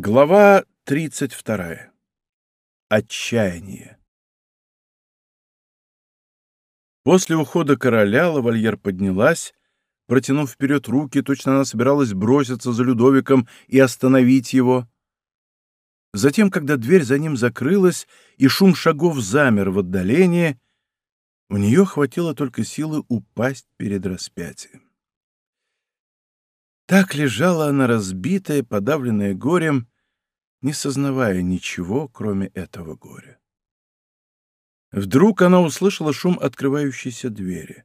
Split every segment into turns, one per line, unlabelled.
Глава 32. Отчаяние. После ухода короля лавальер поднялась, протянув вперед руки, точно она собиралась броситься за Людовиком и остановить его. Затем, когда дверь за ним закрылась и шум шагов замер в отдалении, у нее хватило только силы упасть перед распятием. Так лежала она разбитая, подавленная горем, не сознавая ничего, кроме этого горя. Вдруг она услышала шум открывающейся двери.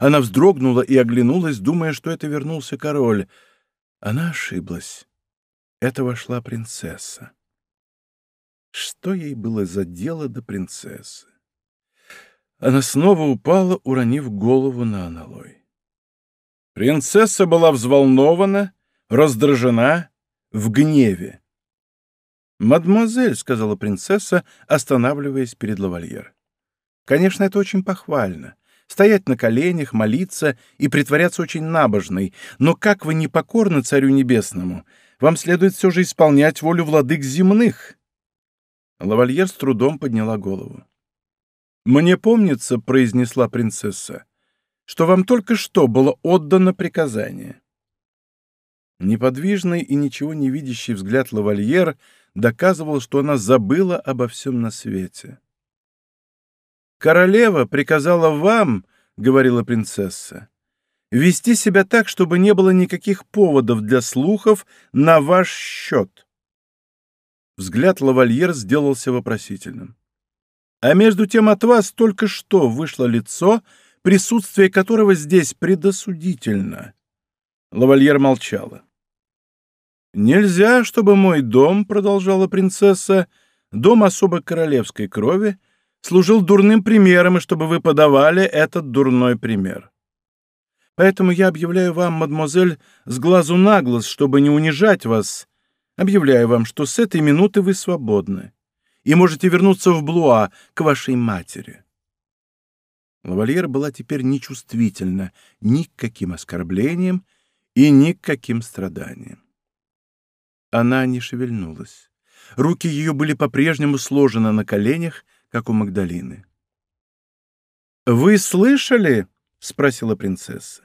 Она вздрогнула и оглянулась, думая, что это вернулся король. Она ошиблась. Это вошла принцесса. Что ей было за дело до принцессы? Она снова упала, уронив голову на аналой. Принцесса была взволнована, раздражена, в гневе. «Мадемуазель», — сказала принцесса, останавливаясь перед лавальер. «Конечно, это очень похвально. Стоять на коленях, молиться и притворяться очень набожной. Но как вы не покорны Царю Небесному, вам следует все же исполнять волю владык земных». Лавальер с трудом подняла голову. «Мне помнится», — произнесла принцесса, — что вам только что было отдано приказание. Неподвижный и ничего не видящий взгляд лавальер доказывал, что она забыла обо всем на свете. «Королева приказала вам, — говорила принцесса, — вести себя так, чтобы не было никаких поводов для слухов на ваш счет». Взгляд лавальер сделался вопросительным. «А между тем от вас только что вышло лицо, — присутствие которого здесь предосудительно. Лавальер молчала. «Нельзя, чтобы мой дом, — продолжала принцесса, — дом особо королевской крови, служил дурным примером, и чтобы вы подавали этот дурной пример. Поэтому я объявляю вам, мадемуазель, с глазу на глаз, чтобы не унижать вас, объявляю вам, что с этой минуты вы свободны и можете вернуться в Блуа к вашей матери. Лавальер была теперь нечувствительна ни к каким оскорблениям и ни к каким страданиям. Она не шевельнулась. Руки ее были по-прежнему сложены на коленях, как у Магдалины. «Вы слышали?» — спросила принцесса.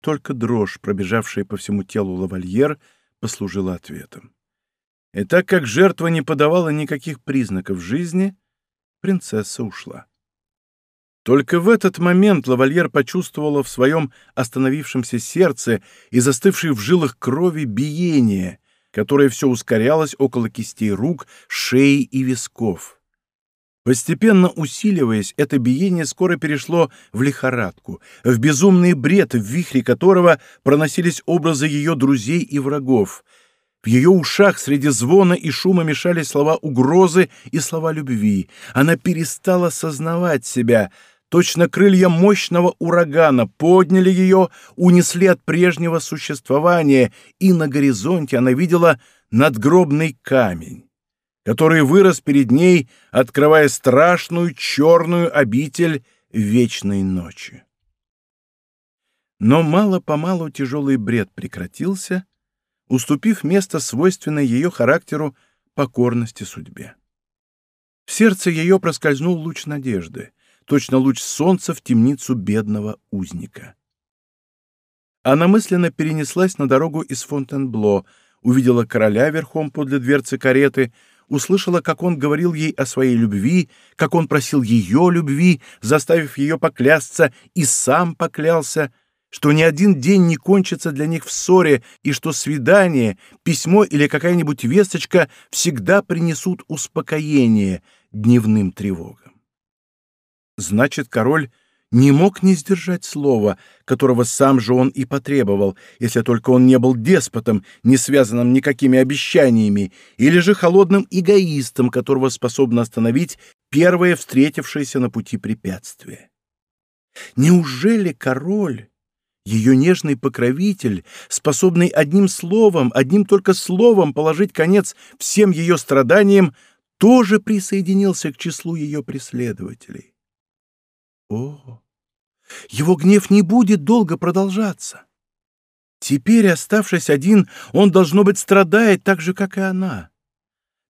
Только дрожь, пробежавшая по всему телу лавальер, послужила ответом. И так как жертва не подавала никаких признаков жизни, принцесса ушла. Только в этот момент лавальер почувствовала в своем остановившемся сердце и застывшей в жилах крови биение, которое все ускорялось около кистей рук, шеи и висков. Постепенно усиливаясь, это биение скоро перешло в лихорадку, в безумный бред, в вихре которого проносились образы ее друзей и врагов. В ее ушах среди звона и шума мешались слова угрозы и слова любви. Она перестала сознавать себя — Точно крылья мощного урагана подняли ее, унесли от прежнего существования, и на горизонте она видела надгробный камень, который вырос перед ней, открывая страшную черную обитель вечной ночи. Но мало-помалу тяжелый бред прекратился, уступив место свойственной ее характеру покорности судьбе. В сердце ее проскользнул луч надежды — точно луч солнца в темницу бедного узника. Она мысленно перенеслась на дорогу из Фонтенбло, увидела короля верхом подле дверцы кареты, услышала, как он говорил ей о своей любви, как он просил ее любви, заставив ее поклясться, и сам поклялся, что ни один день не кончится для них в ссоре, и что свидание, письмо или какая-нибудь весточка всегда принесут успокоение дневным тревогам. Значит, король не мог не сдержать слова, которого сам же он и потребовал, если только он не был деспотом, не связанным никакими обещаниями, или же холодным эгоистом, которого способно остановить первое встретившееся на пути препятствие. Неужели король, ее нежный покровитель, способный одним словом, одним только словом положить конец всем ее страданиям, тоже присоединился к числу ее преследователей? О, его гнев не будет долго продолжаться. Теперь, оставшись один, он, должно быть, страдает так же, как и она.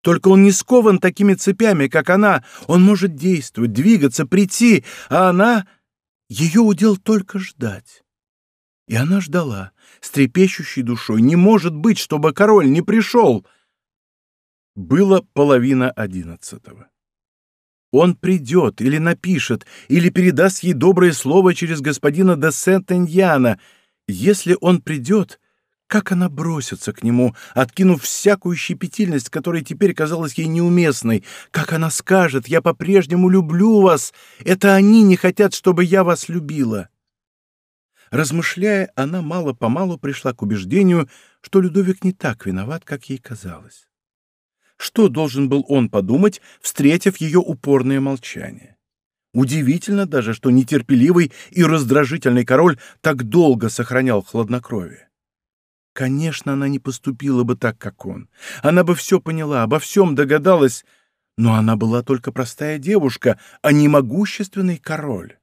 Только он не скован такими цепями, как она. Он может действовать, двигаться, прийти, а она... Ее удел только ждать. И она ждала, с трепещущей душой. Не может быть, чтобы король не пришел. Было половина одиннадцатого. Он придет или напишет, или передаст ей доброе слово через господина де Сент-Эньяна. Если он придет, как она бросится к нему, откинув всякую щепетильность, которая теперь казалась ей неуместной? Как она скажет «Я по-прежнему люблю вас», это они не хотят, чтобы я вас любила. Размышляя, она мало-помалу пришла к убеждению, что Людовик не так виноват, как ей казалось. Что должен был он подумать, встретив ее упорное молчание? Удивительно даже, что нетерпеливый и раздражительный король так долго сохранял хладнокровие. Конечно, она не поступила бы так, как он. Она бы все поняла, обо всем догадалась, но она была только простая девушка, а не могущественный король.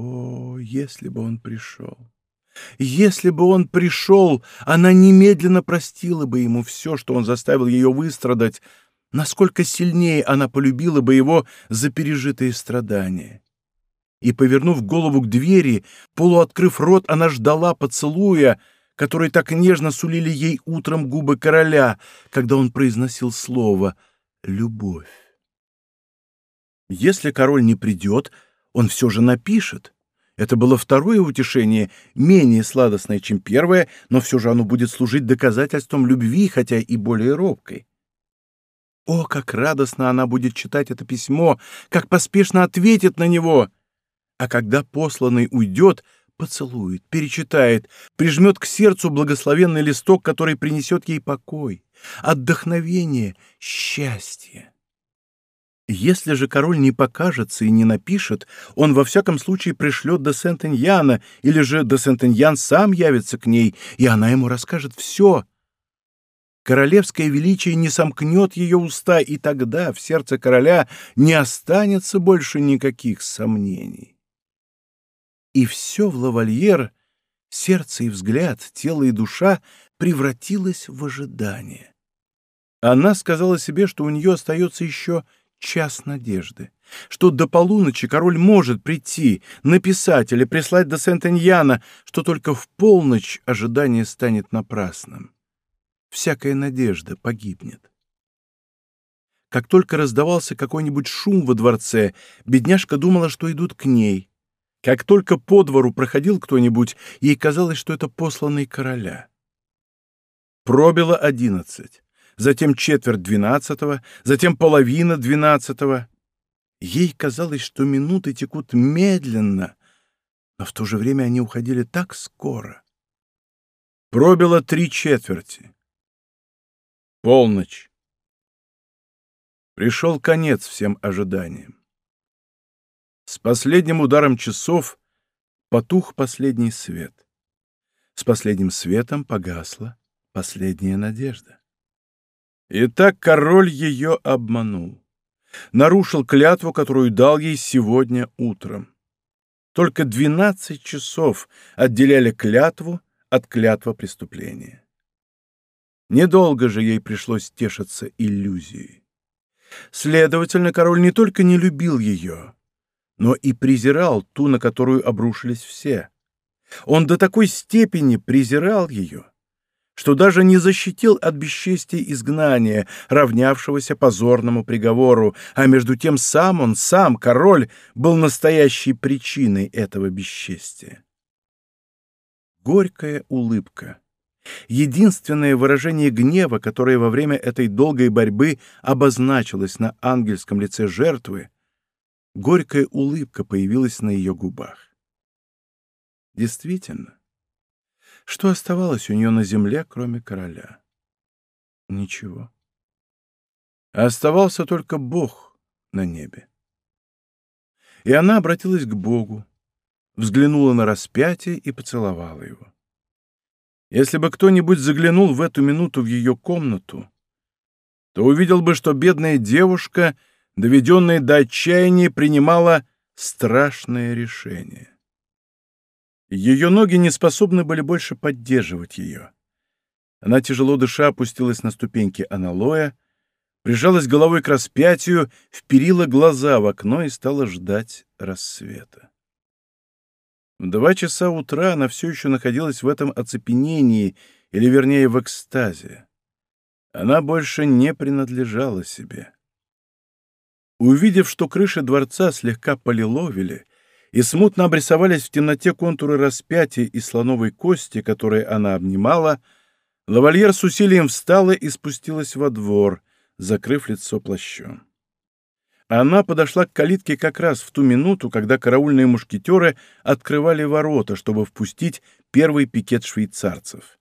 О, если бы он пришел! Если бы он пришел, она немедленно простила бы ему все, что он заставил ее выстрадать, насколько сильнее она полюбила бы его за пережитые страдания. И, повернув голову к двери, полуоткрыв рот, она ждала поцелуя, который так нежно сулили ей утром губы короля, когда он произносил слово «любовь». Если король не придет, он все же напишет. Это было второе утешение, менее сладостное, чем первое, но все же оно будет служить доказательством любви, хотя и более робкой. О, как радостно она будет читать это письмо, как поспешно ответит на него! А когда посланный уйдет, поцелует, перечитает, прижмет к сердцу благословенный листок, который принесет ей покой, отдохновение, счастье. Если же король не покажется и не напишет, он во всяком случае пришлет до Сент-Эньяна, или же до Сент-Эньян сам явится к ней, и она ему расскажет все. Королевское величие не сомкнет ее уста, и тогда в сердце короля не останется больше никаких сомнений. И все в лавальер, сердце и взгляд, тело и душа превратилось в ожидание. Она сказала себе, что у нее остается еще час надежды, что до полуночи король может прийти, написать или прислать до Сент-Эньяна, что только в полночь ожидание станет напрасным. Всякая надежда погибнет. Как только раздавался какой-нибудь шум во дворце, бедняжка думала, что идут к ней. Как только по двору проходил кто-нибудь, ей казалось, что это посланный короля. Пробило одиннадцать затем четверть двенадцатого, затем половина двенадцатого. Ей казалось, что минуты текут медленно, но в то же время они уходили так скоро. Пробило три четверти. Полночь. Пришел конец всем ожиданиям. С последним ударом часов потух последний свет. С последним светом погасла последняя надежда. Итак, король ее обманул. Нарушил клятву, которую дал ей сегодня утром. Только двенадцать часов отделяли клятву от клятва преступления. Недолго же ей пришлось тешиться иллюзией. Следовательно, король не только не любил ее, но и презирал ту, на которую обрушились все. Он до такой степени презирал ее, что даже не защитил от бесчестия изгнания, равнявшегося позорному приговору, а между тем сам он, сам, король, был настоящей причиной этого бесчестия. Горькая улыбка. Единственное выражение гнева, которое во время этой долгой борьбы обозначилось на ангельском лице жертвы, горькая улыбка появилась на ее губах. Действительно, что оставалось у нее на земле, кроме короля? Ничего. Оставался только Бог на небе. И она обратилась к Богу, взглянула на распятие и поцеловала его. Если бы кто-нибудь заглянул в эту минуту в ее комнату, то увидел бы, что бедная девушка, доведенная до отчаяния, принимала страшное решение. Ее ноги не способны были больше поддерживать ее. Она, тяжело дыша, опустилась на ступеньки аналоя, прижалась головой к распятию, вперила глаза в окно и стала ждать рассвета. В два часа утра она все еще находилась в этом оцепенении, или, вернее, в экстазе. Она больше не принадлежала себе. Увидев, что крыши дворца слегка полиловили, и смутно обрисовались в темноте контуры распятия и слоновой кости, которые она обнимала, лавальер с усилием встала и спустилась во двор, закрыв лицо плащом. Она подошла к калитке как раз в ту минуту, когда караульные мушкетеры открывали ворота, чтобы впустить первый пикет швейцарцев.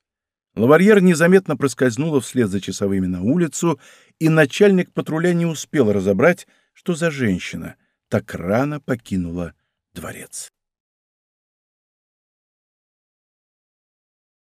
Лаварьер незаметно проскользнула вслед за часовыми на улицу, и начальник патруля не успел разобрать, что за женщина так рано покинула дворец.